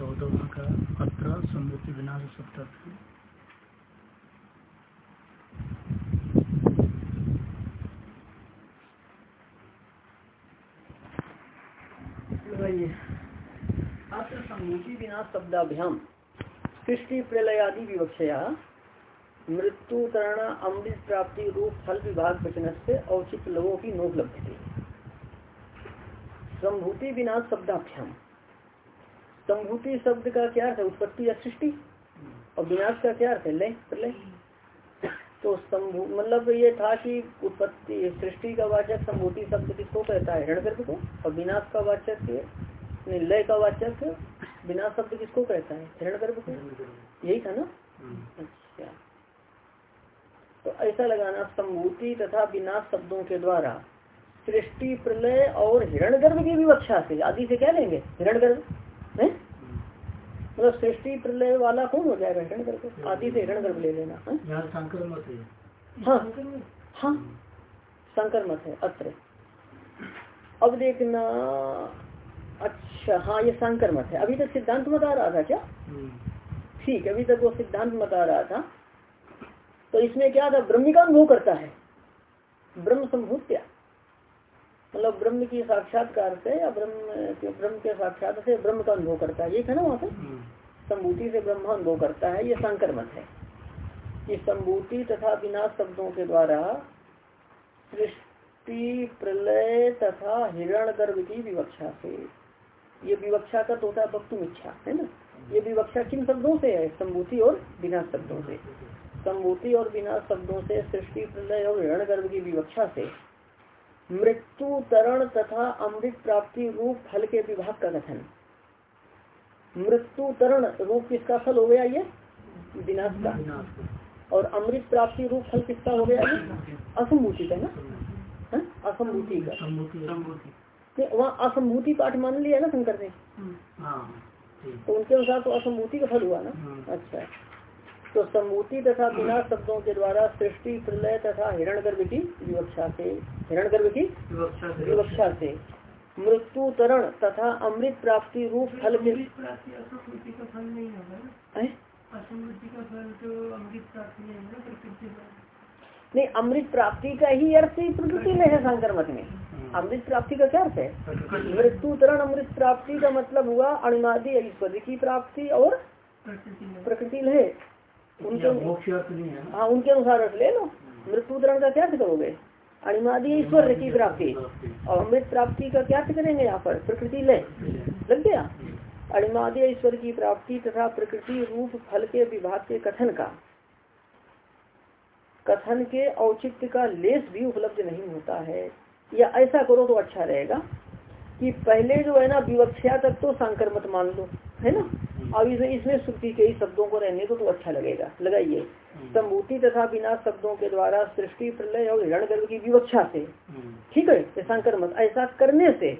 चौदह का अत्र समृद्धि विनाश शब्द अत्र विनाश शब्दाभ्याम। सृष्टि प्रलयादि विवक्षया मृत्यु तरण अमृत प्राप्ति रूप फल विभाग वचन से औचित लोगों की नोपलब्ध संभूति विनाश शब्दाभ्याम। संभूति शब्द का क्या अर्थ है? उत्पत्ति या सृष्टि? और विनाश का क्या अर्थ है? लय प्रलय। तो संभू मतलब ये था कि उत्पत्ति सृष्टि का वाचक संभूति शब्द किसको कहता है? हिरणगर्भ को। और विनाश का वाचक लय का वाचक विनाश शब्द किसको कहता है? हिरणगर्भ को। यही था ना? अच्छा। तो ऐसा लगाना संभूति तथा विनाश शब्दों के द्वारा सृष्टि प्रलय और हिरणगर्भ की विवक्षा से आदि से क्या लेंगे? हिरणगर्भ है मतलब सृष्टि प्रलय वाला कौन हो जाएगा हिरण गर्भ आदि से हिरण गर्भ ले लेना हाँ? हाँ। शंकर मत? है। अत्र। अब देखना अच्छा हाँ ये शंकर मत है। अभी तक सिद्धांत मत आ रहा था क्या? ठीक अभी तक वो सिद्धांत मत आ रहा था। तो इसमें क्या था? ब्रह्म का अनुभव करता है। ब्रह्म संभूत्या। मतलब ब्रह्म की साक्षात्कार से या ब्रह्म के ब्रह्म के साक्षात से ब्रह्म का अनुभव करता है। ये है ना वहाँ पे संभूति से ब्रह्म अनुभव करता है। ये संकर मत है। कि संभूति तथा विनाश शब्दों के द्वारा सृष्टि प्रलय तथा हिरण गर्भ की विवक्षा से। ये विवक्षा का तोता वक्तुम इच्छा है ना? ये विवक्षा किन शब्दों से है? संभूति और विनाश शब्दों से। संभूति और विनाश शब्दों से सृष्टि प्रलय और हिरण गर्भ की विवक्षा से। मृत्यु तरण तथा अमृत प्राप्ति रूप फल के विभाग का कथन। मृत्यु तरण रूप किसका फल हो गया ये? विनाश का। और अमृत प्राप्ति रूप फल किसका हो गया ये? असंभूति का ना? हाँ? असंभूति का। वहाँ असंभूति पाठ मान लिया ना शंकर ने? हाँ, तो उनके अनुसार तो असंभूति का फल हुआ ना? हाँ। अच्छा। तो सम्मूति तथा बिना शब्दों के द्वारा सृष्टि प्रलय तथा हिरण गर्भ की विवक्षा से हिरण गर्भ की विवक्षा से। मृत्यु तरण तथा अमृत प्राप्ति रूप फल के नहीं अमृत प्राप्ति का ही अर्थ ही प्रकृति में है शंकर मत में। अमृत प्राप्ति का क्या अर्थ है? मृत्यु तरण अमृत प्राप्ति का मतलब हुआ अणिमादी ऐश्वर्य की प्राप्ति और प्रकृति लहे उनके हाँ उनके अनुसार अर्थ ले लो। मृत्यु उदरण का क्या करोगे? अणिमादी ईश्वर की प्राप्ति। और अमृत प्राप्ति का क्या करेंगे यहाँ पर? प्रकृति ले लग गया? अणिमादी ईश्वर की प्राप्ति तथा प्रकृति रूप फल के विभाग के कथन का। कथन के औचित्य का लेस भी उपलब्ध नहीं होता है। या ऐसा करो तो अच्छा रहेगा कि पहले जो है ना विवक्षा तक तो संकर मत मान लो है ना? अब इसमें इसमें श्रुति के ही शब्दों को रहने को तो अच्छा लगेगा। लगाइए। हम्म। सम्भूति तथा बिना शब्दों के द्वारा सृष्टि प्रलय और हिरण गर्भ की विवक्षा से। हम्म। ठीक है? शंकर मत। ऐसा करने से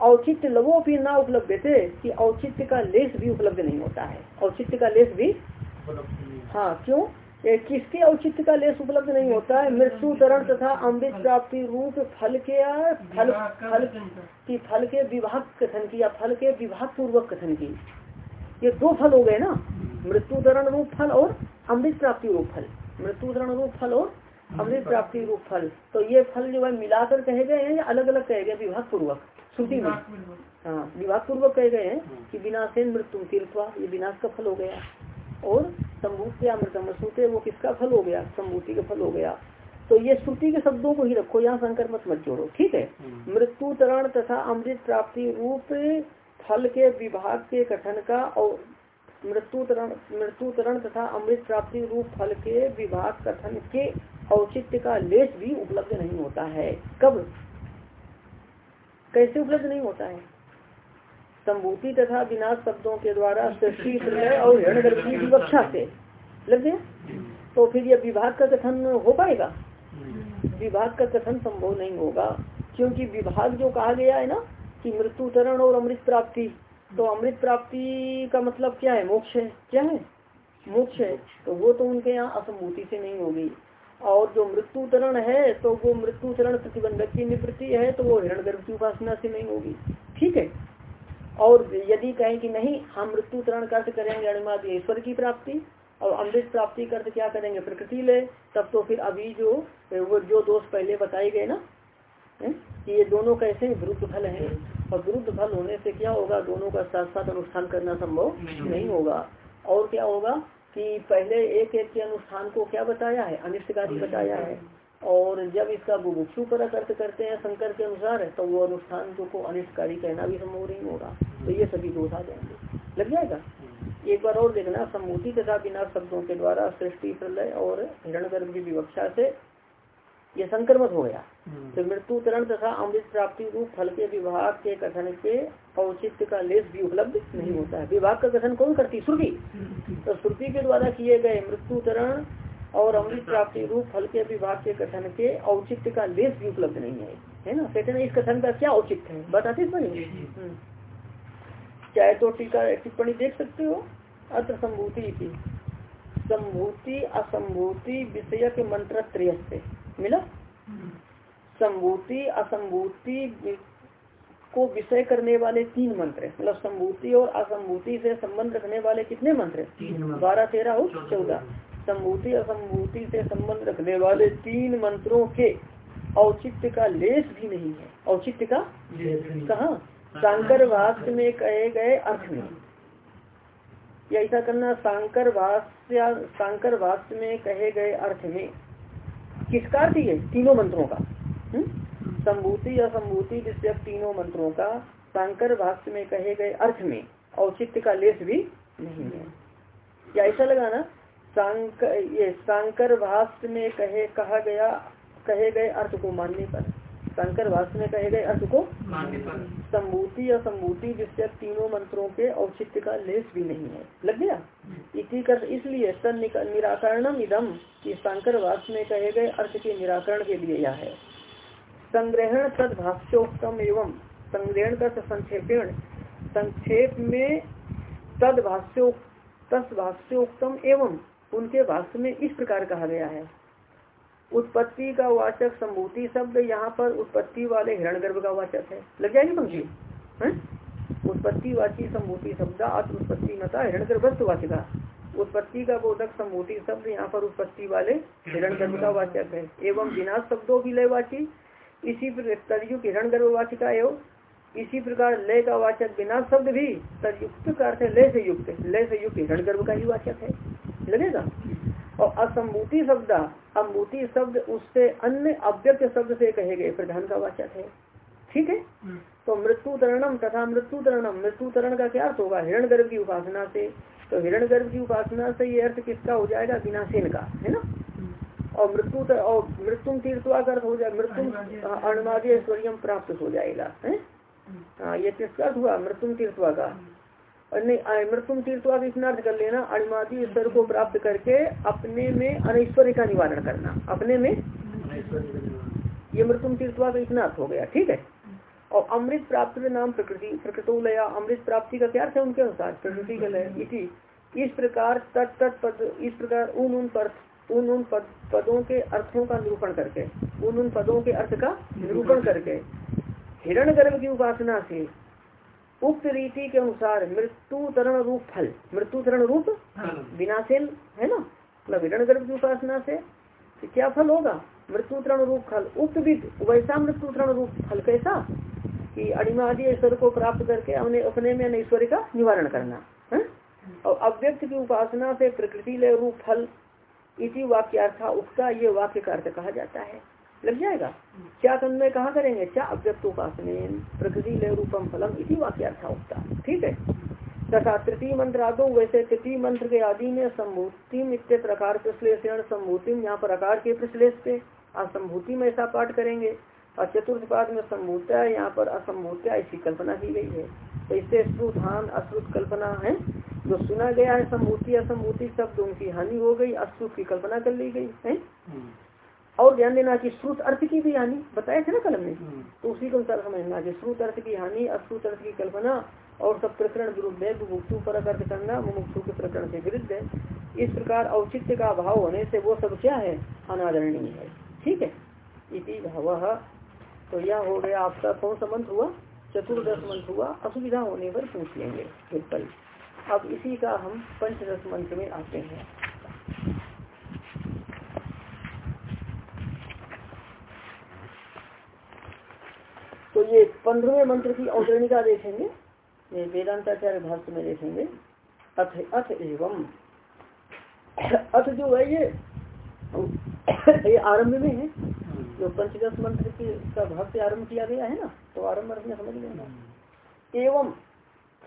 औचित्य लवो भी ना उपलब्ध थे कि औचित्य का लेस भी उपलब्ध नहीं होता है। औचित्य का लेस भी हाँ। क्यों? किसके औचित्य का लेस उपलब्ध नहीं होता है? मृत्यु तरण तथा अमृत प्राप्ति रूप फल के फल फल की। फल के विभाग कथन की या फल के विभाग पूर्वक कथन की। ये दो फल हो गए ना। मृत्यु धरण रूप फल और अमृत प्राप्ति रूप फल। मृत्यु धरण रूप फल और अमृत प्राप्ति रूप फल। तो ये फल जो है मिलाकर कहे गए हैं या अलग अलग कहे गए? विभाग पूर्वक श्रुति में। हाँ विभाग पूर्वक कहे गए हैं कि विनाशेन मृत्यु तीर्थवा ये विनाश का फल हो गया। और सम्भूत अमृतम सूते वो किसका फल हो गया? सम्भूति का फल हो गया। तो ये श्रुति के शब्दों को ही रखो यहाँ संकर मत मत जोड़ो ठीक है? हम्म। मृत्यु तरण तथा अमृत प्राप्ति रूप फल के विभाग के कथन का और मृत्यु तरण मृत्यु तथा अमृत प्राप्ति रूप फल के विभाग कथन के औचित्य का लेस भी उपलब्ध नहीं होता है। कब? कैसे उपलब्ध नहीं होता है? संभूति तथा विनाश शब्दों के द्वारा सृष्टि प्रलय और की विवक्षा से। लग गया? तो फिर यह विभाग का कथन हो पाएगा? विभाग का कथन संभव नहीं होगा क्योंकि विभाग जो कहा गया है ना कि मृत्यु तरण और अमृत प्राप्ति। तो अमृत प्राप्ति का मतलब क्या है? मोक्ष है। क्या है? मोक्ष है। तो वो तो उनके यहाँ असंभूति से नहीं होगी और जो मृत्यु तरण है तो वो मृत्यु तरण प्रतिबंधक की निवृत्ति है तो वो हिरण गर्भ की उपासना से नहीं होगी। ठीक है? और यदि कहें कि नहीं, हम मृत्यु तरण का अर्थ करेंगे अणिमाद ईश्वर की प्राप्ति, और अमृत प्राप्ति का अर्थ क्या करेंगे? प्रकृति ले। तब तो फिर अभी जो, वो जो दोष पहले बताए गए ना कि ये दोनों कैसे विरुद्ध फल हैं। और विरुद्ध फल होने से क्या होगा? दोनों का साथ साथ अनुष्ठान करना संभव नहीं होगा। और क्या होगा कि पहले एक एक के अनुष्ठान को क्या बताया है? अनिष्टकारी बताया है। और जब इसका बुभुक्षु पर अर्थ करते हैं शंकर के अनुसार तो वो अनुष्ठान जो को अनिष्टकारी कहना भी संभव नहीं होगा। तो ये सभी दोष आ जाएँगे। लग जाएगा? एक बार और देखना। सम्मूति तथा बिना शब्दों के द्वारा सृष्टि प्रलय और हिरण की विवक्षा से ये संक्रमत हो गया तो मृत्यु तरण तथा अमृत प्राप्ति रूप फल के विभाग के कथन के औचित्य का लेस भी उपलब्ध नहीं होता है। विभाग का कथन कौन करती? श्रुति। तो श्रुति के द्वारा किए गए मृत्यु तरण और अमृत प्राप्ति रूप फल के विभाग के कथन के औचित्य का लेस भी उपलब्ध नहीं है। है ना? कहते हैं इस कथन का क्या औचित्य है? बताते हम्म। चाहे तो टीका टिप्पणी देख सकते हो। अत्र संभूति संभूति असंभूति विषय के मंत्र त्रयस्ते मिला? संभूति असंभूति को विषय करने वाले तीन मंत्र मतलब संभूति और असंभूति से संबंध रखने वाले कितने मंत्र बारह तेरह और चौदह। संभूति असंभूति से संबंध रखने वाले तीन मंत्रों के औचित्य का लेस भी नहीं है। औचित्य का कहा? सांकर भाष्य में कहे गए अर्थ में। या ऐसा करना सांकर भाष्य सांकर भाष्य में कहे गए अर्थ में। किसका अर्थ ये? तीनों मंत्रों का। सम्भूति संभूति या जिससे तीनों मंत्रों का शंकर भाष्य में कहे गए अर्थ में औचित्य का लेस भी नहीं है। या ऐसा लगा ना सांकर ये सांकर भाष्य में कहे, कहा गया, कहे गए अर्थ को मानने पर। शंकर भाष्य में कहे गए अर्थ को संभूति या संभूति जिससे तीनों मंत्रों के औचित्य का लेस भी नहीं है। लग गया? इसी कर इसलिए सन निराकरणम इदम की शंकर भाष्य में कहे गए अर्थ के निराकरण के लिए यह है। संग्रहण तद भाष्योक्तम एवं संग्रहण का संक्षेपण संक्षेप में तद भाष्यो तस् भाष्योक्तम एवं उनके भाष्य में इस प्रकार कहा गया है। उत्पत्ति का वाचक संभूति शब्द यहाँ पर उत्पत्ति वाले हिरण गर्भ का वाचक है। लग जाएगी पंक्ति? उत्पत्ति वाची संभूति शब्द उत्पत्ति मता हिरण गर्भस्थ वाचिका। उत्पत्ति का बोधक संभूति शब्द यहाँ पर उत्पत्ति वाले हिरण गर्भ का वाचक है। एवं विनाश शब्दों की लयवाची इसी तरयुक्त हिरण गर्भ वाचिका एवं इसी प्रकार लय का वाचक विनाश शब्द भी तरयुक्त का अर्थ है लय से युक्त। लय से युक्त हिरण गर्भ का ही वाचक है। लगेगा? और असंभूति शब्द अम्बूति शब्द उससे अन्य अव्यक्त शब्द से कहे गए प्रधान का वाचक है। ठीक है? हम्म। तो मृत्यु तरणम तथा मृत्यु तरणम मृत्यु तरण का क्या अर्थ होगा? हिरण गर्भ की उपासना से। तो हिरण गर्भ की उपासना से ये अर्थ किसका हो जाएगा? विनाशेन का है ना? हम्म। और मृत्यु और मृत्यु तीर्थवा का अर्थ हो जाएगा मृत्यु अणमादी ऐश्वर्य प्राप्त हो जाएगा है? हम्म। हाँ ये किसका अर्थ हुआ? मृत्यु तीर्थवा का। नहीं मृत्युम तीर्थवा का अर्थ कर लेना अणिमादी स्तर को प्राप्त करके अपने में अनैश्वर्य का निवारण करना अपने में ये मृत्युम तीर्थवा का इतना अर्थ हो गया ठीक है? और अमृत प्राप्त नाम प्रकृति प्रकृतो लया अमृत प्राप्ति का क्या है उनके अनुसार? प्रकृति का लय इस प्रकार तट तट पद इस प्रकार उन उन पर उन उन पद, पदों के अर्थों का निरूपण करके उन उन पदों के अर्थ का निरूपण करके हिरण गर्भ की उपासना से उक्त रीति के अनुसार मृत्यु तरण रूप फल मृत्यु तरण रूप विनाशेन है ना? मतलब हिरण गर्भ की उपासना से तो क्या फल होगा? मृत्यु तरण रूप फल। उक्त विद वैसा मृत्यु तरण रूप फल कैसा? कि अणिमा आदि ईश्वर को प्राप्त करके अपने अपने में ईश्वर का निवारण करना है? और अव्यक्त की उपासना से प्रकृति ले रूप फल। इसी वाक्य वाक्यार्था उसका ये वाक्य का अर्थ कहा जाता है। लग जाएगा। क्या तन्मय कहा करेंगे? क्या अव्यक्त प्रकृति ले रूपम फलम इसी वाक्यार्था उगता ठीक है? तथा तृतीय मंत्र आदो वैसे तृतीय मंत्र के आदि में सम्भूति इत्य प्रकार प्रश्लेषण सम्भूति यहाँ पर आकार के प्रश्लेष पे असंभूति में ऐसा पाठ करेंगे। और चतुर्थ पाद में सम्भूता यहाँ पर असंभूत्या ऐसी कल्पना की गई है। तो इससे श्रुधान अश्रुत कल्पना है। जो सुना गया है सम्भूति असंभूति शब्द, उनकी हानि हो गई, अश्रुत की कल्पना कर ली गई, है? और ध्यान देना कि श्रुत अर्थ की भी हानि बताए थे ना कलम में हम्म। तो उसी को अनुसार समझना कि श्रुत अर्थ की हानि अश्रुत अर्थ की कल्पना और सब प्रकरण विरुद्ध है मुमुक्षु पर अर्थ करना मुमुक्षु के प्रकरण से विरुद्ध है। इस प्रकार औचित्य का अभाव होने से वो सब क्या है? अनादरणीय है। ठीक है? इति भाव। तो यह हो गया आपका कौन सा मंत्र हुआ? चतुर्दश मंत्र हुआ। असुविधा होने पर पूछ लेंगे। फिर कल अब इसी का हम पंचदश मंत्र में आते हैं। तो ये पंद्रहवें मंत्र की औतरणिका देखेंगे, ये वेदांताचार्य भाष्य में देखेंगे, अथ अथ एवं। अथ जो है ये ये आरंभ में है, जो पंचदश मंत्र की का भक्त आरंभ किया गया है ना तो आरंभ में समझ लेना। एवं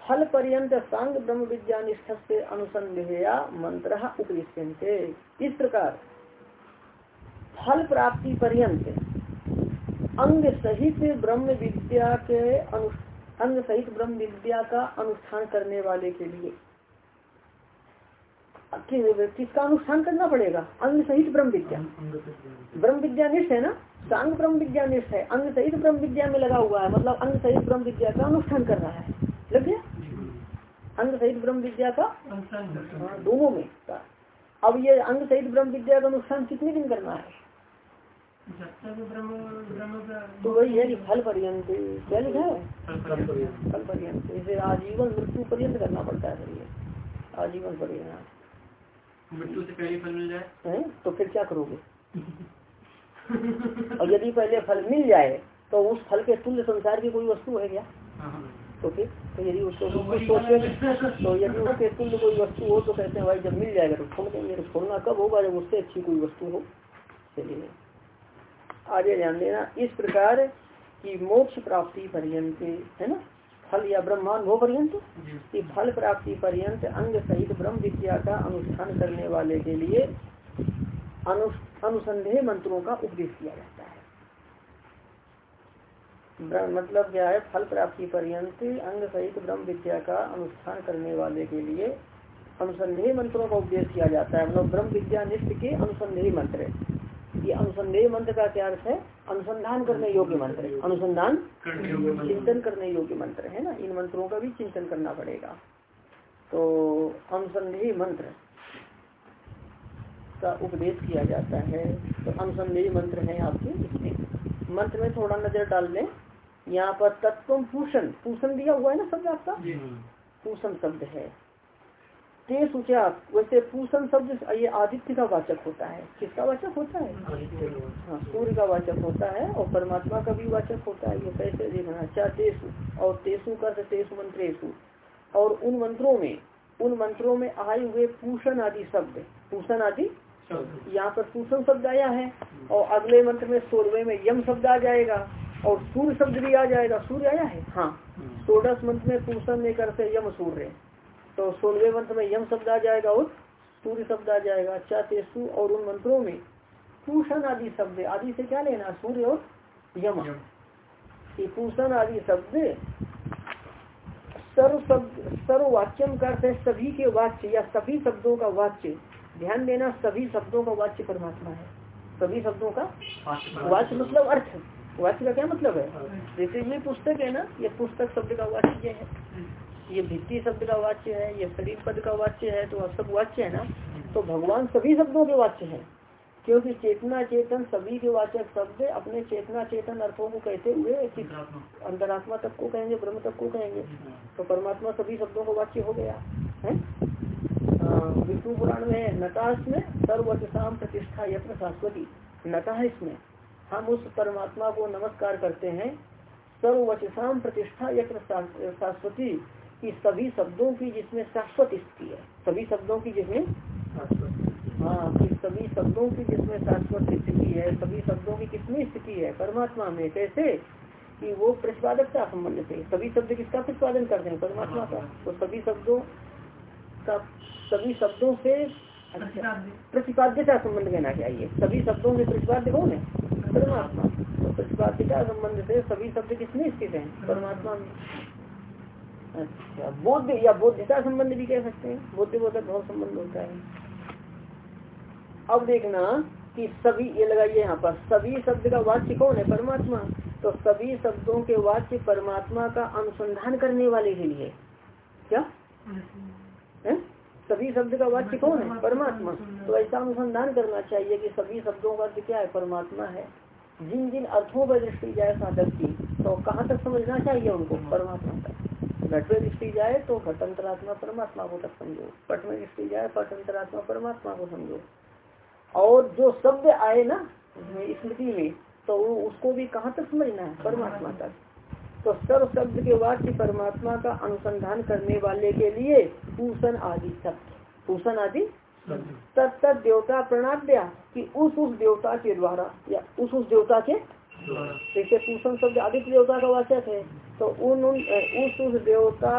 फल पर्यंत सांग ब्रह्म विज्ञान निष्ठ से अनुसंधेया मंत्र उपरिष्यंते इस प्रकार फल प्राप्ति पर्यंत अंग सहित ब्रह्म विद्या के अंग सहित ब्रह्म विद्या का अनुष्ठान करने वाले के लिए। किसका अनुष्ठान करना पड़ेगा? अंग सहित ब्रह्म विद्या ब्रह्म विद्या निष्ठ है ना? अंग ब्रह्म विद्या निष्ठ है। अंग सहित ब्रह्म विद्या में लगा हुआ है। मतलब अंग सहित ब्रह्म विद्या का अनुष्ठान कर रहा है। लग गया? अंग सहित ब्रह्म विद्या का दोनों में। अब ये अंग सहित ब्रह्म विद्या का अनुष्ठान कितने दिन करना है? तो वही है कि फल पर्यंत क्या? लिखा है फल पर्यंत। इसे आजीवन मृत्यु पर्यंत करना पड़ता है ये आजीवन पर्यंत। मृत्यु से पहले फल मिल जाए? है? तो फिर क्या करोगे? और यदि पहले फल मिल जाए तो उस फल के तुल्य संसार की कोई वस्तु है क्या? तो फिर तो यदि उसको सोचे तो यदि उसके तुल्य कोई वस्तु हो तो कहते हैं भाई जब मिल जाएगा तो छोड़ देंगे तो छोड़ना कब होगा जब उससे अच्छी कोई वस्तु हो? चलिए आगे ध्यान देना इस प्रकार की मोक्ष प्राप्ति पर्यंत है ना? फल या ब्रह्मांड हो पर्यंत? कि फल प्राप्ति पर्यंत अंग सहित ब्रह्म विद्या का अनुष्ठान करने वाले के लिए अनु, अनुसंधेह मंत्रों का उपदेश किया जाता है। मतलब क्या है? फल प्राप्ति पर्यंत अंग सहित ब्रह्म विद्या का अनुष्ठान करने वाले के लिए अनुसंधेह मंत्रों का उपदेश किया जाता है। मतलब ब्रह्म विद्या निष्ठ के अनुसंधेह मंत्र ये अनुसंधेह मंत्र का क्या अर्थ है? अनुसंधान करने योग्य मंत्र अनुसंधान चिंतन करने योग्य मंत्र है ना? इन मंत्रों का भी चिंतन करना पड़ेगा। तो अनुसंधेह मंत्र का उपदेश किया जाता है। तो अनुसंधेह मंत्र है आपके इसमें। मंत्र में थोड़ा नज़र डाल लें। यहाँ पर तत्व पूषण। पूषण दिया हुआ है ना शब्द आपका? पूषण शब्द है। ते सुचा वैसे पूषण शब्द ये आदित्य का वाचक होता है। किसका वाचक होता है? हाँ सूर्य का वाचक होता है और परमात्मा का भी वाचक होता है। ये कैसे देखना? अच्छा तेसु और तेसु का तेसु मंत्रेशु और उन मंत्रों में उन मंत्रों में आए हुए पूषण आदि शब्द। पूषण आदि यहाँ पर पूषण शब्द आया है और अगले मंत्र में सोलवे में यम शब्द आ जाएगा और सूर्य शब्द भी आ जाएगा। सूर्य आया है? हाँ। सोडस मंत्र में पूषण लेकर यम सूर्य। तो सोलवे मंत्र में यम शब्द आ जाएगा और सूर्य शब्द आ जाएगा। अच्छा तेसु और उन मंत्रों में पूषण आदि शब्द आदि से क्या लेना? सूर्य और यम। पूषण आदि शब्द सर्व शब्द सर्ववाच्यम का अर्थ है सभी के वाच्य या सभी शब्दों का वाच्य ध्यान देना सभी शब्दों का वाच्य परमात्मा है। सभी शब्दों का वाच्य मतलब अर्थ। वाच्य का क्या मतलब है? जैसे ये पुस्तक है ना ये पुस्तक शब्द का वाच्य है। ये भित्ति शब्द का वाच्य है ये शरीर पद का वाच्य है तो सब वाच्य है ना? तो भगवान सभी शब्दों के वाच्य है। क्योंकि चेतना चेतन सभी के वाचक शब्द अपने चेतना चेतन अर्थों को कहते हुए अंतरात्मा। तक को कहेंगे ब्रह्म तक को कहेंगे। तो परमात्मा सभी शब्दों को वाच्य हो गया है? विष्णु पुराण में नता इसमें सर्वशाम प्रतिष्ठा यत्र शाश्वती। नता इसमें। हम उस परमात्मा को नमस्कार करते हैं सर्वशाम प्रतिष्ठा यत्न शाश्वती। कि सभी शब्दों की जिसमें शाश्वत स्थिति है सभी शब्दों की जिसमें हाँ कि सभी शब्दों की जिसमें शाश्वत स्थिति है सभी शब्दों की किसमें स्थिति है परमात्मा में कैसे? कि वो प्रतिपादकता संबंध से सभी शब्द किसका प्रतिपादन करते हैं? परमात्मा का। तो सभी शब्दों का सभी शब्दों से प्रतिपाद्यता संबंध कहना चाहिए। सभी शब्दों में प्रतिपाद्य कौन है? परमात्मा। तो प्रतिपाद्यता संबंध से सभी शब्द किसमें स्थित है? परमात्मा में। अच्छा बोध या बोध्यता संबंध भी कह सकते हैं? बोध्य बोधक भाव संबंध होता है। अब देखना कि सभी ये लगाइए यहाँ पर सभी शब्द का वाच्य कौन है? परमात्मा। तो सभी शब्दों के वाच्य परमात्मा का अनुसंधान करने वाले के लिए। क्या? है? सभी शब्द का वाच्य कौन है? परमात्मा। तो ऐसा अनुसंधान करना चाहिए कि सभी शब्दों का अर्थ क्या है? परमात्मा है। जिन जिन अर्थों पर दृष्टि जाए साधक की तो कहाँ तक समझना चाहिए उनको? परमात्मा तक। घट में दृष्टि जाए तो घट अंतरात्मा परमात्मा को तक समझो। पट में दृष्टि जाए पट अंतरात्मा परमात्मा को समझो। और जो शब्द आए ना स्मृति में तो उसको भी कहाँ तक समझना है? परमात्मा तक। तो सर्व शब्द के वाक्य परमात्मा का अनुसंधान करने वाले के लिए पूषण आदि शब्द पूषण आदि? तत्त देवता प्रणाद्या कि उस उस देवता के द्वारा या उस उस देवता के जैसे पूषण शब्द आदित्य देवता का वाचक है। तो उन उन उस उस देवता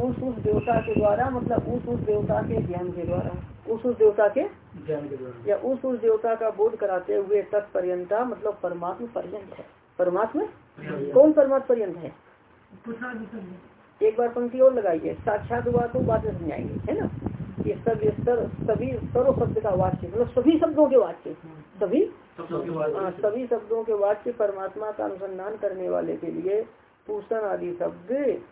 उस उस देवता के द्वारा मतलब उस उस देवता के ज्ञान के द्वारा उस उस देवता के ज्ञान के द्वारा। या उस उस देवता का बोध कराते हुए तत्पर्यंता मतलब परमात्मा पर्यंत है। परमात्मा? कौन परमात्मा पर्यंत है? एक बार पंक्ति और लगाइए। साक्षात हुआ तो बात समझाएँगे है ना? ये सब ये सर सभी सर्व शब्द का वाक्य मतलब सभी शब्दों के वाक्य। सभी हाँ, सभी शब्दों के वाच्य परमात्मा का अनुसंधान करने वाले के लिए पूषण आदि शब्द।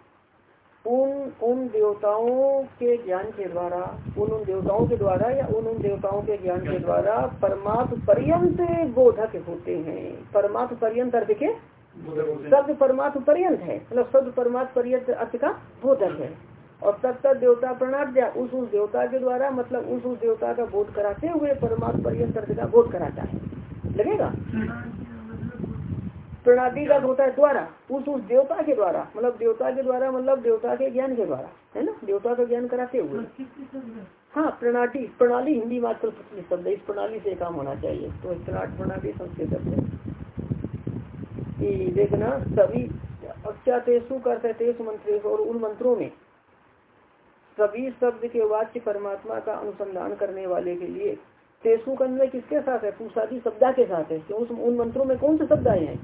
उन उन देवताओं के ज्ञान के द्वारा उन उन देवताओं के द्वारा या उन उन देवताओं के ज्ञान के द्वारा परमात्म पर्यंत बोधक होते हैं। परमात्म पर्यंत अर्थ के? शब्द परमात्म पर्यंत है। मतलब शब्द परमात्म पर्यंत अर्थ का बोधक है। और तब तक देवता प्रणाद्या उस उस देवता के द्वारा मतलब उस उस देवता का बोध कराते हुए परमात्म पर्यंत का बोध कराता है। लगेगा? प्रणादि का होता है द्वारा, उस उस देवता के द्वारा मतलब देवता के द्वारा मतलब देवता के ज्ञान के द्वारा, है ना? देवता का ज्ञान कराते हुए। हाँ प्रणाटी प्रणाली हिंदी मात्र शब्द इस प्रणाली से काम होना चाहिए। तो प्रणाट प्रणाली संस्कृत शब्द है देखना, सभी तेसु करते तेसु मंत्रेश और उन मंत्रों में। सभी शब्द के वाच्य परमात्मा का अनुसंधान करने वाले के लिए तेसु कन्वय किसके साथ है? पूषादी शब्दा के साथ है। क्यों? उन मंत्रों में कौन से शब्द आए हैं?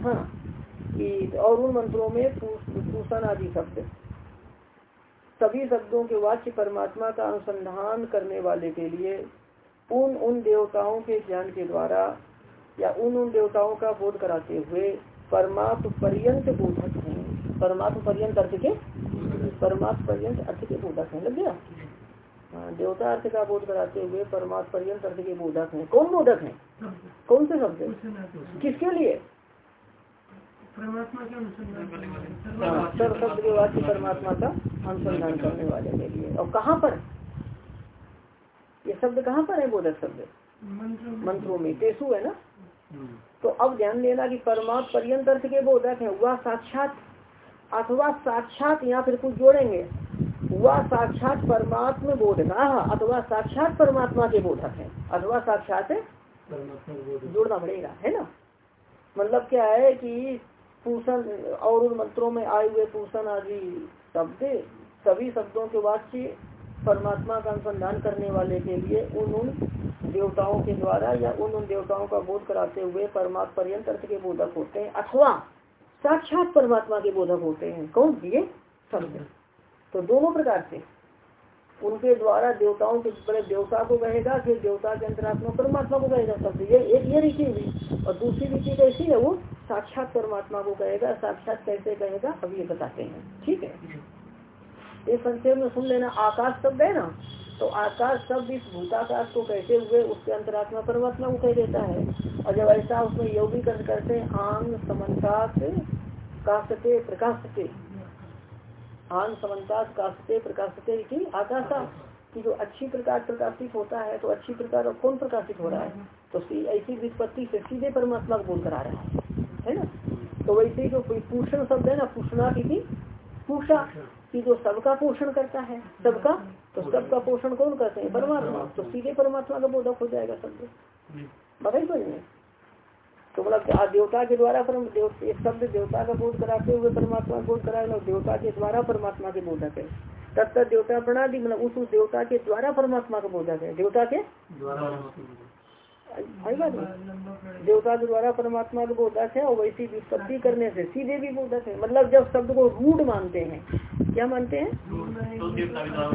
हाँ। और उन मंत्रों में पूषण आदि शब्द। सभी शब्दों के वाच्य परमात्मा का अनुसंधान करने वाले के लिए उन उन देवताओं के ज्ञान के द्वारा या उन उन देवताओं का बोध कराते हुए परमात्म पर्यंत बोधक है। परमात्म पर्यंत अर्थ के परमात्म पर्यंत अर्थ के बोधक है। लग गया? हाँ देवता अर्थ का बोध कराते हुए परमात्म पर्यंत अर्थ के बोधक है। कौन बोधक है? कौन से शब्द किसके लिए? हाँ शब्द के वाक्य परमात्मा का अनुसंधान करने वाले के लिए। और कहाँ पर? ये शब्द कहाँ पर है बोधक शब्द? मंत्रों में। तेसु है ना? तो अब ध्यान देना कि परमात्म पर्यंत अर्थ के बोधक है। वह साक्षात अथवा साक्षात यहाँ फिर कुछ जोड़ेंगे। वह साक्षात परमात्मा बोधक। अथवा साक्षात परमात्मा के बोधक है। अथवा साक्षात जोड़ना पड़ेगा है ना? मतलब क्या है कि पूषण और उन मंत्रों में आए हुए पूषण आदि शब्द सभी शब्दों के वाच्य परमात्मा का अनुसंधान करने वाले के लिए उन उन देवताओं के द्वारा या उन उन देवताओं का बोध कराते हुए परमात्मा पर्यंत अर्थ के बोधक होते हैं। अथवा साक्षात परमात्मा के बोधक होते हैं। कौन? ये शब्द तो दोनों प्रकार से। उनके द्वारा देवताओं के पहले देवता को कहेगा, फिर देवता के अंतरात्मा परमात्मा को कहेगा शब्द ये, एक, ये रीति हुई। और दूसरी रीति कैसी है? वो साक्षात परमात्मा को कहेगा, साक्षात कैसे कहेगा, अब ये बताते हैं। ठीक है? ये संक्षेप में सुन लेना। आकाश शब्द है ना? तो आकाश शब्द इस भूताकाश को कहते हुए उसके अंतरात्मा परमात्मा को कह देता है। और जब ऐसा उसमें योगी कर करते आंग समन्तात काशते प्रकाशते आंग समन्तात काशते प्रकाशते की आकाशा, की जो अच्छी प्रकार प्रकाशित होता है तो अच्छी प्रकार कौन प्रकाशित हो रहा है? तो ऐसी विस्पत्ति से सीधे परमात्मा को बोल करा रहा है है ना? तो वैसे ही जो पूषण शब्द है ना, पूषणा की पूषा, कि जो सबका पोषण करता है, सबका तो सबका पोषण कौन करते हैं? परमात्मा। तो सीधे परमात्मा का बोधक हो जाएगा शब्द बताइए समझ में तो मतलब देवता के द्वारा परम शब्द देवता का बोध कराते हुए परमात्मा बोध कराए देवता के द्वारा परमात्मा के बोधक है। तब तक देवता प्रणाली मतलब उस देवता के द्वारा परमात्मा का बोधक है। देवता के? भाई बात देवता के द्वारा परमात्मा का बोधक है और वैसी विस्पत्ति करने से सीधे भी बोधक है। मतलब जब शब्द को रूढ़ मानते हैं क्या मानते हैं?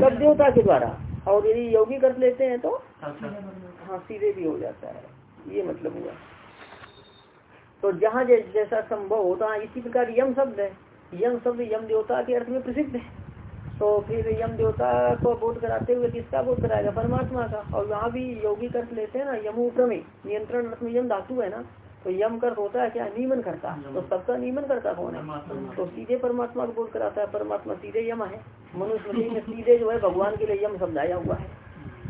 सब देवता के द्वारा। और यदि योगी कर लेते हैं तो? हाँ सीधे भी हो जाता है। ये मतलब हुआ। तो जहाँ जैसा संभव होता है इसी प्रकार यम शब्द है। यम शब्द यम देवता के अर्थ में प्रसिद्ध है। तो फिर यम देवता को बोध कराते हुए किसका बोध कराएगा? परमात्मा का। और वहाँ भी योगी कर लेते हैं ना, यमु क्रमे नियंत्रण अर्थ में यम धातु है ना। तो यम कर होता है क्या? नियमन करता तो सबका नियमन करता कौन है? तो सीधे परमात्मा को बोध कराता है। परमात्मा सीधे यम है। मनुष्य में सीधे जो है, भगवान के लिए यम आया हुआ है।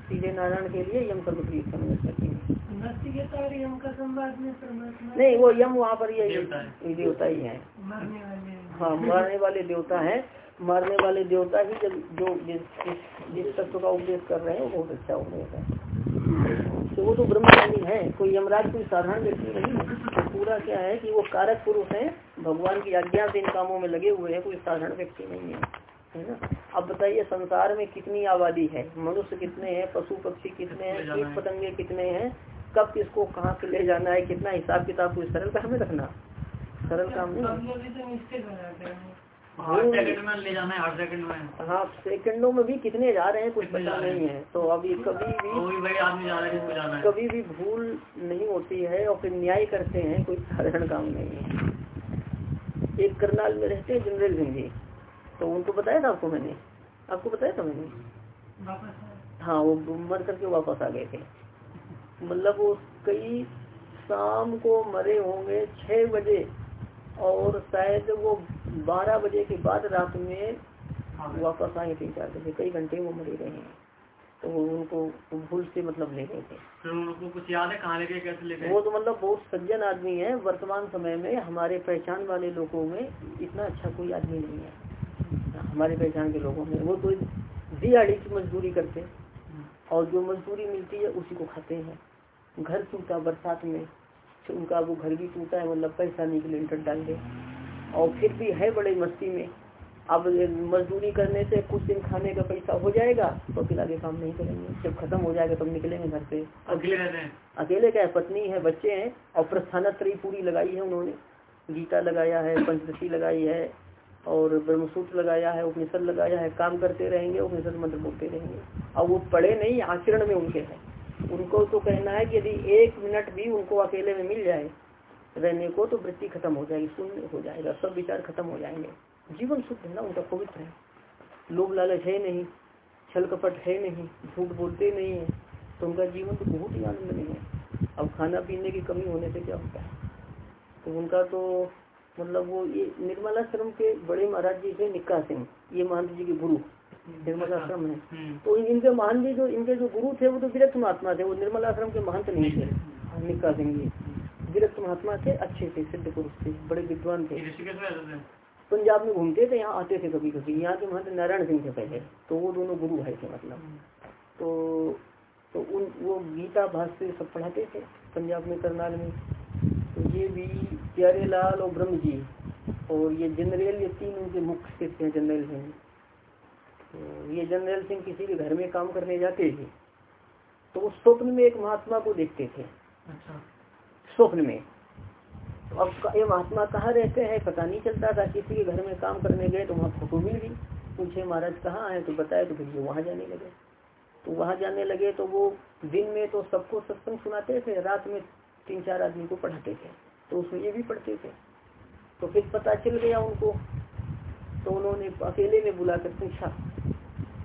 सीधे नारायण के लिए यम शब्द प्रयोग समझ सकते हैं। नहीं वो यम वहाँ पर ये देवता ही है। हाँ। मारने वाले देवता है। मारने वाले देवता ही जब जो जिस जिस तत्व का उपदेश कर रहे हैं वो बहुत अच्छा उपदेश है। तो वो तो ब्रह्मचारी है कोई यमराज कोई साधारण व्यक्ति नहीं है। तो पूरा क्या है कि वो कारक पुरुष है भगवान की आज्ञा से इन कामों में लगे हुए हैं कोई साधारण व्यक्ति नहीं है। है ना? अब बताइए संसार में कितनी आबादी है? मनुष्य कितने हैं? पशु पक्षी कितने हैं? कीट पतंगे कितने हैं? कब किसको कहाँ से ले जाना है कितना हिसाब किताब कोई सरल काम में रखना। सरल काम नहीं। हाँ सेकंडों में भी कितने जा रहे हैं कुछ पता नहीं है। तो अभी कभी भी कभी भी भूल नहीं होती है और फिर न्याय करते हैं कोई साधारण काम नहीं है। एक करनाल में रहते हैं जनरल सिंह जी। तो उनको बताया था आपको मैंने? आपको बताया था मैंने? हाँ वो मर करके वापस आ गए थे। मतलब वो कई शाम को मरे होंगे छह बजे और शायद वो बारह बजे के बाद रात में वापस आए तीन चार बजे। कई घंटे वो मरे रहे हैं। तो वो उनको भूल से मतलब ले गए थे। फिर उनको कुछ याद है? कहाँ लेके कैसे लेके वो तो मतलब बहुत सज्जन आदमी है। वर्तमान समय में हमारे पहचान वाले लोगों में इतना अच्छा कोई आदमी नहीं है। हमारे पहचान के लोगों में। वो कोई दिहाड़ी की मजदूरी करते और जो मजदूरी मिलती है उसी को खाते हैं। घर टूटा बरसात में। उनका वो घर भी टूटा है मतलब पैसा नहीं के लेंटर डाल दे और फिर भी है बड़े मस्ती में। अब मजदूरी करने से कुछ दिन खाने का पैसा हो जाएगा तो फिर आगे काम नहीं करेंगे। जब खत्म हो जाएगा तब तो निकलेंगे घर से अकेले रहते हैं? अकेले क्या है? पत्नी है बच्चे हैं और प्रस्थानत्रयी पूरी लगाई है उन्होंने। गीता लगाया है पंचदशी लगाई है और ब्रह्मसूत्र लगाया है उपनिषद लगाया है। काम करते रहेंगे उपनिषद मंत्र बोलते रहेंगे। और वो पढ़े नहीं आचरण में उनके है। उनको तो कहना है कि यदि एक मिनट भी उनको अकेले में मिल जाए, रहने को तो वृत्ति खत्म हो जाएगी, शून्य हो जाएगा, सब विचार खत्म हो जाएँगे। जीवन शुद्ध है ना, उनका पवित्र है। लोभ लालच है नहीं छल कपट है नहीं, झूठ बोलते नहीं है तो उनका जीवन तो बहुत ही आनंद नहीं है। अब खाना पीने की कमी होने से क्या होता है? तो उनका तो मतलब वो ये निर्मला श्रम के बड़े महाराज जी थे निक्का सिंह, ये महंत जी के गुरु। निर्मल आश्रम है हम्म। तो इनके महान जी जो इनके जो गुरु थे वो तो विरक्त महात्मा थे वो निर्मल आश्रम के महंत नहीं थे। निक्का सिंह जी विरक्त महात्मा थे अच्छे थे सिद्ध पुरुष थे बड़े विद्वान थे। पंजाब में घूमते थे यहाँ आते थे कभी कभी यहाँ के महंत नारायण सिंह थे पहले। तो वो दोनों गुरु भाई थे मतलब। तो तो उन वो गीता भाष्य सब पढ़ाते थे पंजाब में करनाल में। तो ये भी प्यारे लाल और ब्रह्म जी और ये जनरल ये तीन उनके मुख्य शिष्य हैं जनरल तो ये जनरल सिंह किसी के घर में काम करने जाते थे तो वो स्वप्न में एक महात्मा को देखते थे। अच्छा। स्वप्न में। तो अब ये महात्मा कहाँ रहते हैं? पता नहीं चलता था। किसी के घर में काम करने गए तो वहाँ फ़ोटो मिल गई। पूछे महाराज कहाँ आए? तो बताए तो फिर वो वहाँ जाने लगे। तो वहाँ जाने लगे तो वो दिन में तो सबको सत्संग सुनाते थे रात में तीन चार आदमी को पढ़ाते थे। तो उसमें ये भी पढ़ते थे। तो फिर पता चल गया उनको तो उन्होंने अकेले में बुला कर पूछा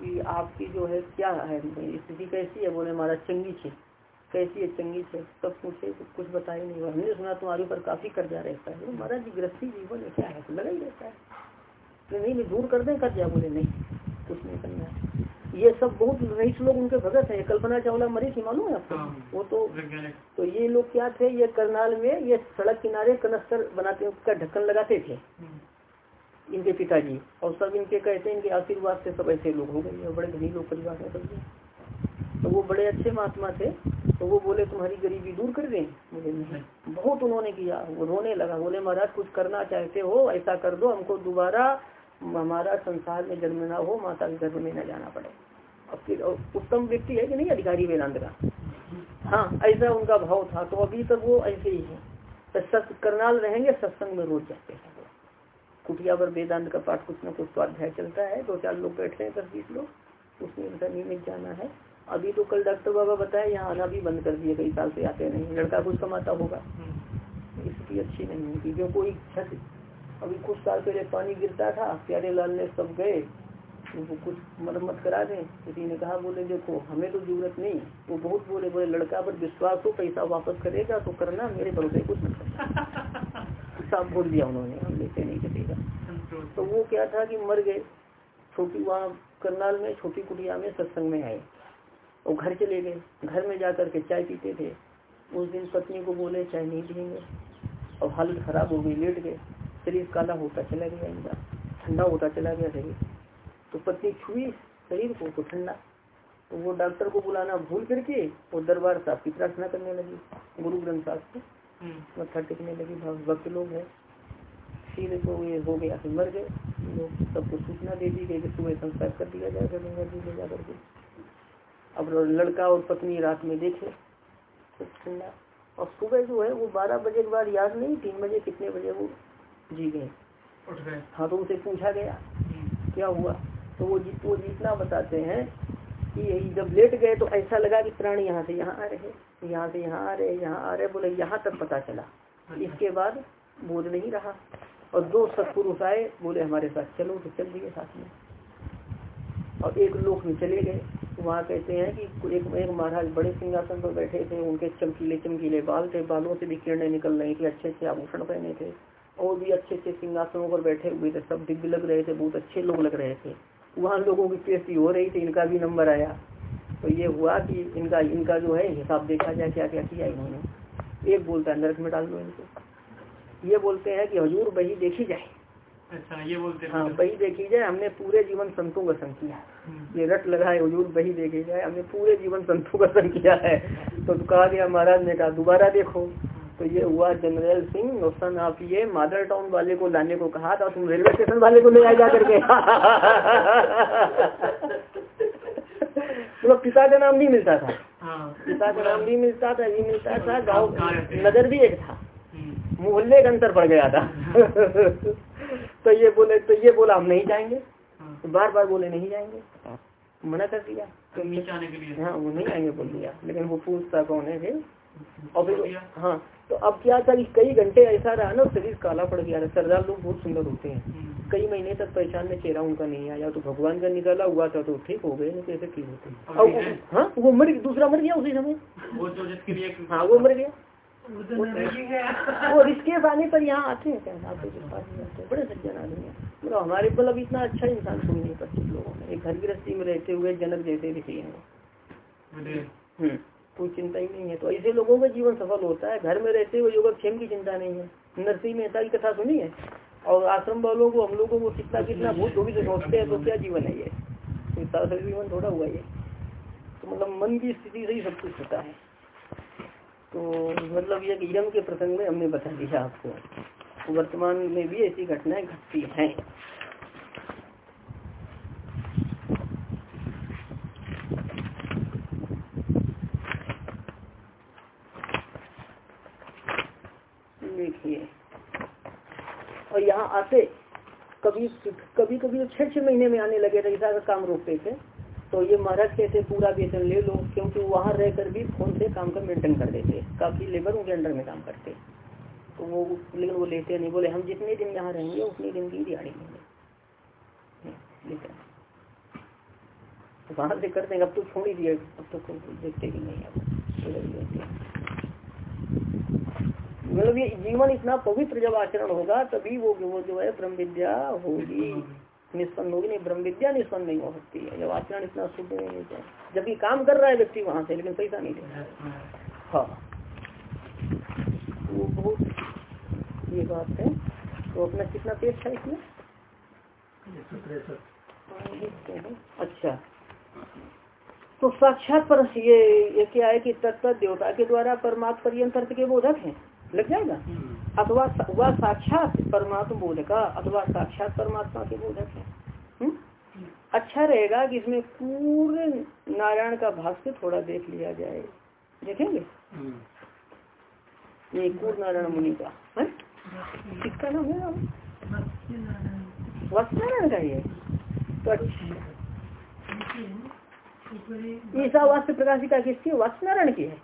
कि आपकी जो है क्या है? स्थिति कैसी है? बोले महाराज चंगी थी कैसी है? चंगी से सब पूछे कुछ बताए नहीं हुआ। हमने सुना तुम्हारे ऊपर काफ़ी कर्जा रहता है। महाराज जी गृहस्थी जीवन में क्या है? तो लगा ही रहता है। तो नहीं दूर कर दे कर्जा? बोले नहीं कुछ नहीं करना है। ये सब बहुत रईस लोग उनके भगत है। कल्पना चावला मरी थी मालूम है आपको? हाँ। वो तो तो ये लोग क्या थे? ये करनाल में ये सड़क किनारे कनस्तर बनाते का ढक्कन लगाते थे। इनके पिताजी। और सब इनके कहते हैं, इनके आशीर्वाद से सब ऐसे लोग हो गए। बड़े धनी लोग परिवार में सब तो वो बड़े अच्छे महात्मा थे। तो वो बोले, तुम्हारी गरीबी दूर कर दें? नहीं। बहुत उन्होंने किया। वो रोने लगा। बोले, महाराज, कुछ करना चाहते हो, ऐसा कर दो। हमको दोबारा हमारा संसार में जन्म ना हो, माता के गर्भ में न जाना पड़े। अब फिर उत्तम व्यक्ति है कि नहीं? अधिकारी वेदांत का। हाँ ऐसा उनका भाव था। तो अभी तक वो ऐसे ही है। तो सत्य करनाल रहेंगे, सत्संग में रोज जाते हैं। कुटिया पर वेदांत का पाठ कुछ ना कुछ स्वाध्याय चलता है। दो चार लोग बैठते हैं दस बीस लोग, उसमें उनका नियमित जाना है। अभी तो कल डॉक्टर बाबा बताया यहाँ आना भी बंद कर दिए, कई साल से आते नहीं लड़का कुछ कमाता होगा। इसकी अच्छी नहीं होगी क्यों कोई छत अभी कुछ साल पहले पानी गिरता था, प्यारे लाल ने सब गए तो वो कुछ मरम्मत करा दें। किसी ने कहा, बोले, देखो, हमें तो ज़रूरत नहीं, वो बहुत बोले बोले, लड़का पर विश्वास हो पैसा वापस करेगा तो करना, मेरे भरोसे कुछ नहीं करना साफ़ बोल दिया उन्होंने हम लेते नहीं किसी का तो वो क्या था कि मर गए। छोटी वहाँ करनाल में छोटी कुटिया में सत्संग में आए। और घर चले गए। घर में जा करके चाय पीते थे। उस दिन पत्नी को बोले चाय नहीं पियेंगे। और हालत खराब हो गई लेट गए। शरीर काला होता चला गया इनका। ठंडा होता चला गया शरीर। तो पत्नी छुई शरीर को तो ठंडा। तो वो डॉक्टर को बुलाना भूल करके और दरबार साहब की प्रार्थना करने लगी। गुरु ग्रंथ साहब से। मत्था टेकने लगी भक्त लोग हैं। फिर तो ये हो गया मर गए। लोग सबको सूचना दे दी गई कि सुबह संस्कार कर दिया जाएगा गंगा जी ले जाकर के। अब लड़का और पत्नी रात में देखे ठंडा। और सुबह जो है वो बारह बजे के बाद याद नहीं तीन बजे कितने बजे वो जी गए। गए। हाँ तो उसे पूछा गया क्या हुआ? तो वो जित वो जितना बताते हैं कि यही जब लेट गए तो ऐसा लगा कि प्राणी यहाँ से यहाँ आ रहे यहाँ से यहाँ आ रहे यहाँ आ रहे बोले यहाँ तक पता चला। इसके बाद बोध नहीं रहा। और दो सत्पुरुष आए बोले हमारे साथ चलो तो चल दिए साथ में। और एक लोक में चले गए। वहाँ कहते हैं कि एक एक महाराज बड़े सिंहासन पर बैठे थे उनके चमकीले चमकीले बाल थे बालों से भी किरणें निकल रही थी अच्छे अच्छे आभूषण पहने थे। और भी अच्छे अच्छे सिंहासनों पर बैठे हुए थे सब दिव्य लग रहे थे बहुत अच्छे लोग लग रहे थे। वहाँ लोगों की पेशी हो रही थी इनका भी नंबर आया। तो ये हुआ कि इनका इनका जो है हिसाब देखा जाए क्या क्या किया इन्होंने। एक बोलता है नरक में डाल दो इनको। ये बोलते हैं कि हजूर बही देखी जाए। अच्छा ये बोलते हैं। हाँ बही देखी जाए हमने पूरे जीवन संतों का संग किया। ये रट लगा है हजूर बही देखी जाए हमने पूरे जीवन संतों का संग किया है। तो कहा गया महाराज ने कहा दोबारा देखो। तो ये हुआ जनरल सिंह और आप ये मादर टाउन वाले को लाने को कहा था तुम रेलवे स्टेशन वाले को ले आए जा करके। तो पिता का नाम नहीं मिलता था। हाँ। पिता का नाम भी मिलता था ये मिलता था गाँव कहाँ रहते हैं? नगर भी एक था। हम्म, मोहल्ले का अंतर पड़ गया था। तो ये बोले तो ये बोला हम नहीं जाएँगे। हाँ। तो बार बार बोले नहीं जाएँगे। मना कर दिया। तो नीचे आने के लिए। हाँ वो नहीं आएँगे बोल दिया। लेकिन वो पूछता कौन है फिर? और फिर हाँ। तो अब क्या था कि कई घंटे ऐसा रहा ना शरीर काला पड़ गया था। सरदार लोग बहुत सुंदर होते हैं। हम्म, कई महीने तक पहचान में चेहरा उनका नहीं आया तो भगवान का निकाला हुआ था तो ठीक हो गए ऐसे ठीक होते वो- हाँ वो मर दूसरा मर गया उसी समय। वो जो जिसके लिए हाँ वो मर गया। वो रिश्ते आने पर यहाँ आते हैं क्या आपके पास ही। आते बड़े सज्जन आदमी हैं। मतलब हमारे मतलब इतना अच्छा इंसान सुन नहीं पड़ती लोगों में। एक घर गृहस्थी में रहते हुए जनक जैसे ऋषि हैं हम्म, कोई चिंता ही नहीं है। तो ऐसे लोगों का जीवन सफल होता है। घर में रहते हुए योगक्षेम की चिंता नहीं है। नरसिंह मेहता की कथा सुनी है? और आश्रम वालों को, हम लोगों को कितना कितना भूत धोबी से सोचते हैं तो क्या जीवन है ये? कोई जीवन थोड़ा हुआ ये। तो मतलब मन की स्थिति से ही सब कुछ होता है। तो मतलब ये यम के प्रसंग में हमने बता दिया आपको। वर्तमान में भी ऐसी घटनाएँ घटती हैं देखिए और यहाँ आते कभी कभी कभी तो छह छह महीने में आने लगे ऐसा का काम रोकते थे। तो ये महाराज कहते, पूरा वेतन ले लो, क्योंकि वहाँ रहकर भी फ़ोन से काम का मेंटेन कर देते, काफ़ी लेबर उनके अंडर में काम करते। तो वो लेकिन वो लेते नहीं, बोले, हम जितने दिन यहाँ रहेंगे, उतने दिन की दिहाड़ी लेंगे तो वहाँ से करते हैं, अब तो छोड़ ही दिए अब तो देखते ही नहीं अब तो। मतलब ये जीवन इतना पवित्र जब आचरण होगा, तभी वो वो जो है ब्रह्म विद्या होगी। निष्पन्न होगी, नहीं ब्रह्म विद्या निष्पन्न नहीं हो सकती है। जब आचरण इतना शुद्ध नहीं है। जबकि काम कर रहा है व्यक्ति वहाँ से, लेकिन पैसा नहीं दे रहा है। वो बहुत ये बात है। तो अपना कितना पेज था इसमें। अच्छा। तो साक्षात पर ये ये क्या है कि तत्त देवता के द्वारा परमात्म पर्यंत के बोधक है? लग जाएगा? अथवा वह साक्षात परमात्मा बोधका अथवा साक्षात परमात्मा के बोधक है। अच्छा रहेगा कि इसमें पूर्ण नारायण का भाष्य थोड़ा देख लिया जाए। देखेंगे? ये पूर्ण नारायण मुनि का है? किसका नाम है? वत्सनारायण। का ये? तो अच्छा। ईसा वास्तव प्रकाशिका किसकी वात्सनारायण की है।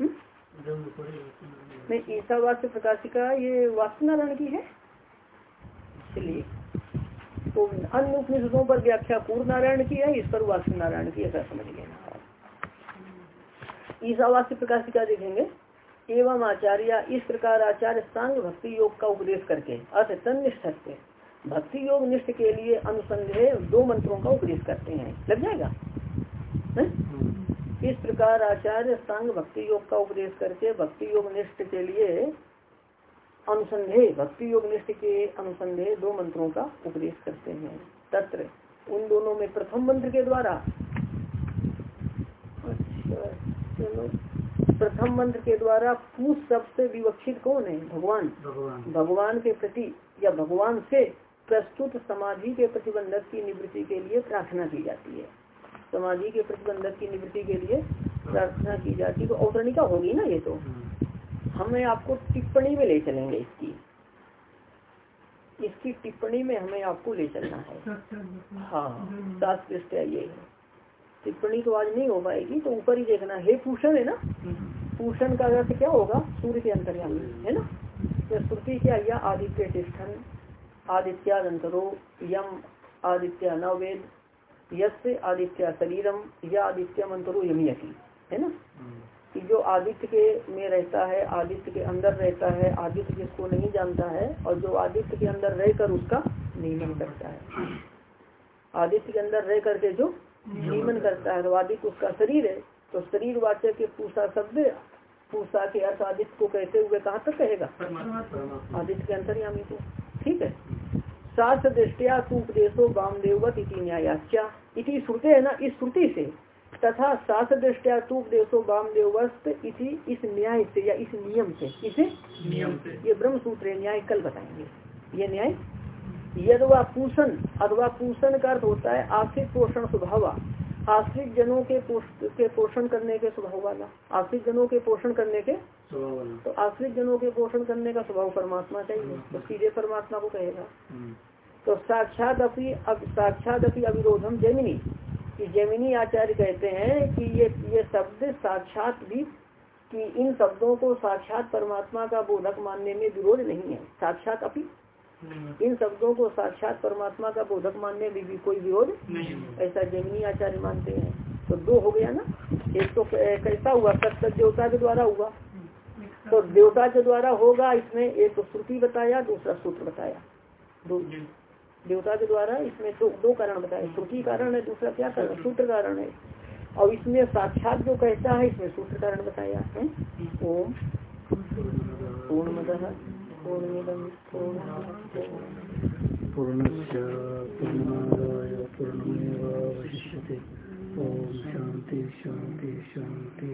हुँ? नहीं ईसा वास्तव प्रकाशिका ये वात्सनारायण की है? चलिए तो अन्य उपनिषदों पर व्याख्या पूर्व नारायण की है, इस पर वास्तु नारायण की, ऐसा समझ लेना। ईसावास्य प्रकाश क्या देखेंगे। एवं आचार्य, इस प्रकार आचार्य सांग भक्ति योग का उपदेश करके अर्थ तनिष्ठ भक्ति योग निष्ठ के लिए अनुसंधेय दो मंत्रों का उपदेश करते हैं। लग जाएगा? इस प्रकार आचार्य सांग भक्ति योग का उपदेश करके भक्ति योग निष्ठ के लिए अनुसंधे भक्ति योग निष्ठ के अनुसंधे दो मंत्रों का उपदेश करते हैं। तत्र उन दोनों में प्रथम मंत्र के द्वारा। अच्छा चलो। प्रथम मंत्र के द्वारा पूछ सबसे विवक्षित कौन है? भगवान। भगवान। भगवान के प्रति या भगवान से प्रस्तुत समाधि के प्रतिबंधक की निवृत्ति के लिए प्रार्थना की जाती है। समाधि के प्रतिबंधक की निवृत्ति के लिए प्रार्थना की जाती है। तो औतरणिका होगी ना ये तो? हमें आपको टिप्पणी में ले चलेंगे इसकी। इसकी टिप्पणी में हमें आपको ले चलना है। हाँ सात पृष्ठ ये। है टिप्पणी तो आज नहीं हो पाएगी तो ऊपर ही देखना। हे पूषण है ना? पूषण का अर्थ क्या होगा? सूर्य के अंतर्यामी, है ना? तो श्रुति क्या या आदित्य तिष्ठन आदित्यादंतरो यम आदित्य नवेद यस्य आदित्य शरीरम या आदित्य मंत्रो यमियति है ना? कि जो आदित्य के में रहता है आदित्य के अंदर रहता है आदित्य जिसको नहीं जानता है और जो आदित्य के अंदर रहकर उसका नियमन करता है। आदित्य के अंदर रह करके जो नियमन करता है तो आदित्य उसका शरीर है तो शरीर वाचक के पूषा शब्द पूषा के अर्थ आदित्य को कहते हुए कहाँ तक कहेगा? आदित्य के अंतर्यामी को। ठीक है? शास्त्र दृष्टिया सुपदेशो वामदेवत इति न्यायाच्या इति श्रुते है ना इस श्रुति से। तथा शास्त्र दृष्टिया सुपदेशो वामदेवस्त इति इस न्याय से या इस नियम से। इसे नियम से। ये ब्रह्म सूत्र न्याय कल बताएँगे। ये न्याय? यदवा पूषण अथवा पूषण का अर्थ होता है आर्थिक पोषण स्वभाव। आश्रित जनों के के पोषण करने के स्वभाव वाला। आश्रित जनों के पोषण करने के तो आश्रित जनों के पोषण करने का स्वभाव परमात्मा चाहिए तो सीधे परमात्मा को कहेगा। तो साक्षात अपनी अब साक्षात अपनी अविरोधम जैमिनी। कि जैमिनी आचार्य कहते हैं कि ये ये शब्द साक्षात भी कि इन शब्दों को साक्षात परमात्मा का बोधक मानने में विरोध नहीं है। साक्षात अपनी इन शब्दों को साक्षात परमात्मा का बोधक मानने में भी कोई विरोध नहीं ऐसा जैमिनी आचार्य मानते हैं। तो दो हो गया ना? एक तो कैसा हुआ? सत्य देवता के द्वारा हुआ। तो देवता के द्वारा होगा इसमें एक तो श्रुति बताया दूसरा सूत्र बताया। दो। देवता के द्वारा इसमें दो दो कारण बताए। श्रुति कारण है दूसरा क्या कारण? सूत्र कारण है। और इसमें साक्षात जो कहता है इसमें सूत्र कारण बताया है। ओम। पूर्णमिदम पूर्णस्य पूर्णमादाय पूर्णमेवावशिष्यते। ओम शांति शांति शांति